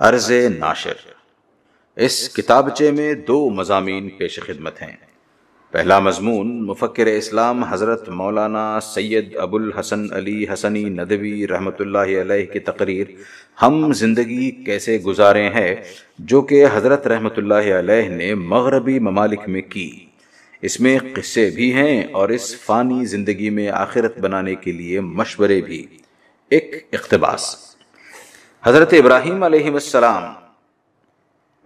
عرض ناشر۔ اس کتابچے میں دو مضامین پیش خدمت ہیں۔ پہلا مضمون مفکر اسلام حضرت مولانا سید ابو الحسن علی حسنی ندوی رحمۃ اللہ علیہ کی تقریر ہم زندگی کیسے گزارے ہیں، جو کہ حضرت رحمۃ اللہ علیہ نے مغربی ممالک میں کی۔ اس میں قصے بھی ہیں اور اس فانی زندگی میں آخرت بنانے کے لیے مشورے بھی۔ ایک اقتباس۔ حضرت ابراہیم علیہ السلام،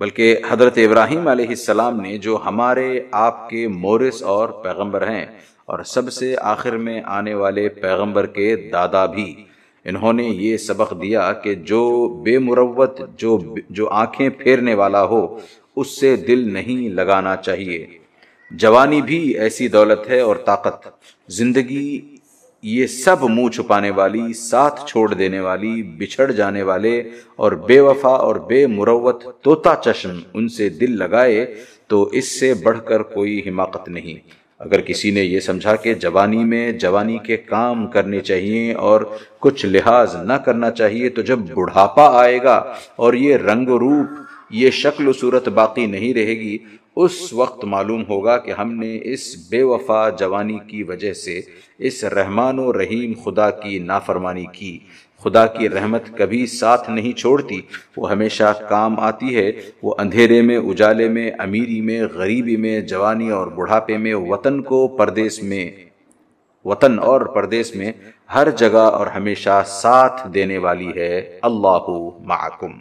بلکہ حضرت ابراہیم علیہ السلام نے جو ہمارے آپ کے مورس اور پیغمبر ہیں اور سب سے آخر میں آنے والے پیغمبر کے دادا بھی، انہوں نے یہ سبق دیا کہ جو بے مروت، جو جو آنکھیں پھیرنے والا ہو، اس سے دل نہیں لگانا چاہیے۔ جوانی بھی ایسی دولت ہے اور طاقت، زندگی یہ سب منہ چھپانے والی، ساتھ چھوڑ دینے والی، بچھڑ جانے والے اور بے وفا اور بے مروت توتا چشم ان سے دل لگائے تو اس سے بڑھ کر کوئی حماقت نہیں۔ اگر کسی نے یہ سمجھا کہ جوانی میں جوانی کے کام کرنے چاہیے اور کچھ لحاظ نہ کرنا چاہیے تو جب بڑھاپا آئے گا اور یہ رنگ و روپ یہ شکل و صورت باقی نہیں رہے گی، اس وقت معلوم ہوگا کہ ہم نے اس بے وفا جوانی کی وجہ سے اس رحمان و رحیم خدا کی نافرمانی کی۔ خدا کی رحمت کبھی ساتھ نہیں چھوڑتی، وہ ہمیشہ کام آتی ہے، وہ اندھیرے میں، اجالے میں، امیری میں، غریبی میں، جوانی اور بڑھاپے میں، وطن کو پردیس میں، وطن اور پردیس میں ہر جگہ اور ہمیشہ ساتھ دینے والی ہے۔ اللہ معکم۔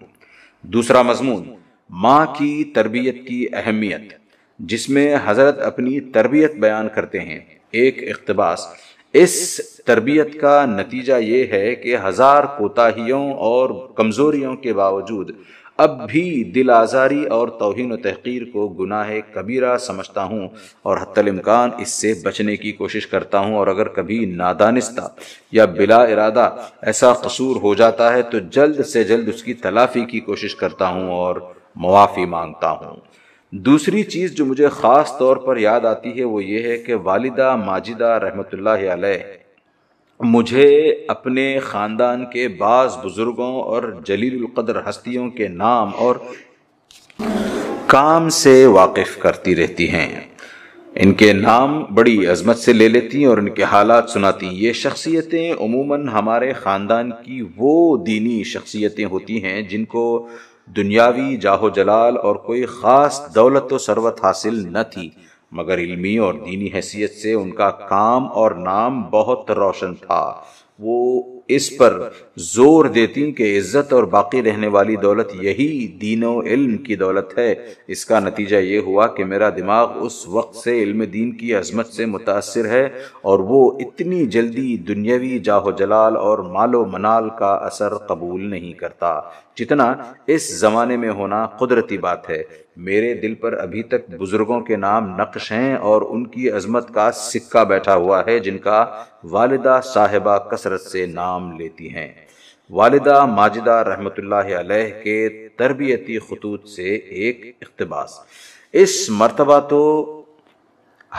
دوسرا مضمون۔ ماں کی تربیت کی اہمیت، جس میں حضرت اپنی تربیت بیان کرتے ہیں، ایک اقتباس۔ اس تربیت کا نتیجہ یہ ہے کہ ہزار کوتاہیوں اور کمزوریوں کے باوجود اب بھی دل آزاری اور توہین و تحقیر کو گناہ کبیرہ سمجھتا ہوں اور حت الامکان اس سے بچنے کی کوشش کرتا ہوں اور اگر کبھی نادانستہ یا بلا ارادہ ایسا قصور ہو جاتا ہے تو جلد سے جلد اس کی تلافی کی کوشش کرتا ہوں اور معافی مانگتا ہوں۔ دوسری چیز جو مجھے خاص طور پر یاد آتی ہے وہ یہ ہے کہ والدہ ماجدہ رحمۃ اللہ علیہ مجھے اپنے خاندان کے بعض بزرگوں اور جلیل القدر ہستیوں کے نام اور کام سے واقف کرتی رہتی ہیں۔ ان کے نام بڑی عظمت سے لے لیتی اور ان کے حالات سناتی یہ شخصیتیں عموماً ہمارے خاندان کی وہ دینی شخصیتیں ہوتی ہیں جن کو دنیاوی جاہو جلال اور کوئی خاص دولت و ثروت حاصل نہ تھی، مگر علمی اور دینی حیثیت سے ان کا کام اور نام بہت روشن تھا۔ وہ اس پر زور دیتی کہ عزت اور باقی رہنے والی دولت یہی دین و علم کی دولت ہے۔ اس کا نتیجہ یہ ہوا کہ میرا دماغ اس وقت سے علم دین کی عظمت سے متاثر ہے اور وہ اتنی جلدی دنیاوی جاہو جلال اور مال و منال کا اثر قبول نہیں کرتا۔ جتنا اس زمانے میں ہونا قدرتی بات ہے۔ میرے دل پر ابھی تک بزرگوں کے نام نقش ہیں اور ان کی عظمت کا سکہ بیٹھا ہوا ہے جن کا والدہ صاحبہ کثرت سے نام لیتی ہیں۔ والدہ ماجدہ رحمت اللہ علیہ کے تربیتی خطوط سے ایک اقتباس۔ اس مرتبہ تو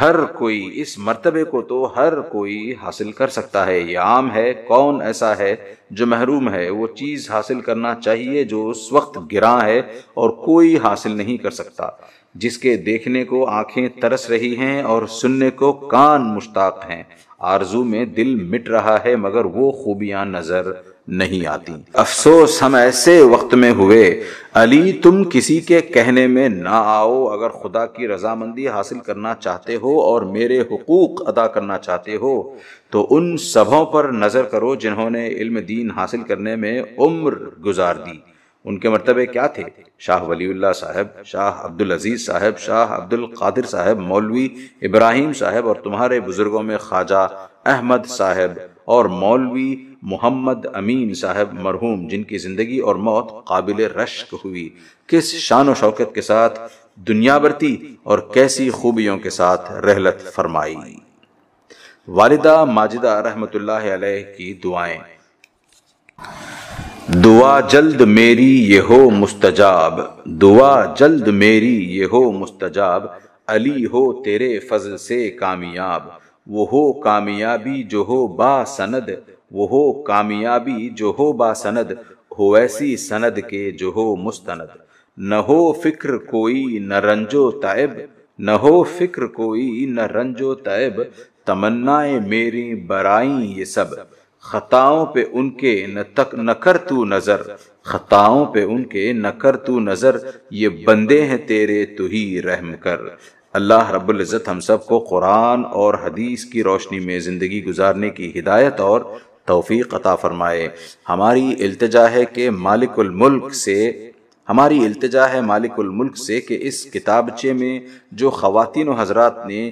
ہر کوئی اس مرتبے کو تو ہر کوئی حاصل کر سکتا ہے۔ یہ عام ہے، کون ایسا ہے جو محروم ہے؟ وہ چیز حاصل کرنا چاہیے جو اس وقت گراں ہے اور کوئی حاصل نہیں کر سکتا۔ جس کے دیکھنے کو آنکھیں ترس رہی ہیں اور سننے کو کان مشتاق ہیں۔ آرزو میں دل مٹ رہا ہے مگر وہ خوبیاں نظر نہیں آتی۔ افسوس، ہم ایسے وقت میں ہوئے۔ علی، تم کسی کے کہنے میں نہ آؤ۔ اگر خدا کی رضامندی حاصل کرنا چاہتے ہو اور میرے حقوق ادا کرنا چاہتے ہو، تو ان سبوں پر نظر کرو جنہوں نے علم دین حاصل کرنے میں عمر گزار دی۔ ان کے مرتبے کیا تھے؟ شاہ ولی اللہ صاحب، شاہ عبد العزیز صاحب، شاہ عبد القادر صاحب، مولوی ابراہیم صاحب اور تمہارے بزرگوں میں خواجہ احمد صاحب اور مولوی محمد امین صاحب مرحوم، جن کی زندگی اور موت قابل رشک ہوئی۔ کس شان و شوکت کے ساتھ دنیا برتی اور کیسی خوبیوں کے ساتھ رحلت فرمائی۔ والدہ ماجدہ رحمت اللہ علیہ کی دعائیں۔ دعا جلد میری یہ ہو مستجاب۔ دعا جلد میری یہ ہو مستجاب۔ علی ہو تیرے فضل سے کامیاب۔ وہ ہو کامیابی جو ہو با سند وہ ہو کامیابی جو ہو با سند، ہو ایسی سند کے جو ہو مستند۔ نہ ہو فکر کوئی نہ رنجو تائب، نہ ہو فکر کوئی نہ رنجو تائب۔ تمنا میری برائیں یہ سب۔ خطاؤں پہ ان کے نہ تک، نہ کر تو نظر۔ خطاؤں پہ ان کے نہ کر تو نظر۔ یہ بندے ہیں تیرے تو ہی رحم کر۔ اللہ رب العزت ہم سب کو قرآن اور حدیث کی روشنی میں زندگی گزارنے کی ہدایت اور توفیق عطا فرمائے۔ ہماری التجا ہے کہ مالک الملک سے، ہماری التجا ہے مالک الملک سے کہ اس کتابچے میں جو خواتین و حضرات نے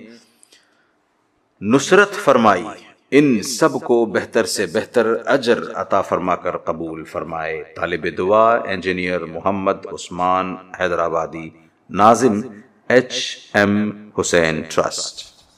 نصرت فرمائی، ان سب کو بہتر سے بہتر اجر عطا فرما کر قبول فرمائے۔ طالب دعا، انجینئر محمد عثمان حیدرآبادی، ناظم H. M. Hussein Trust.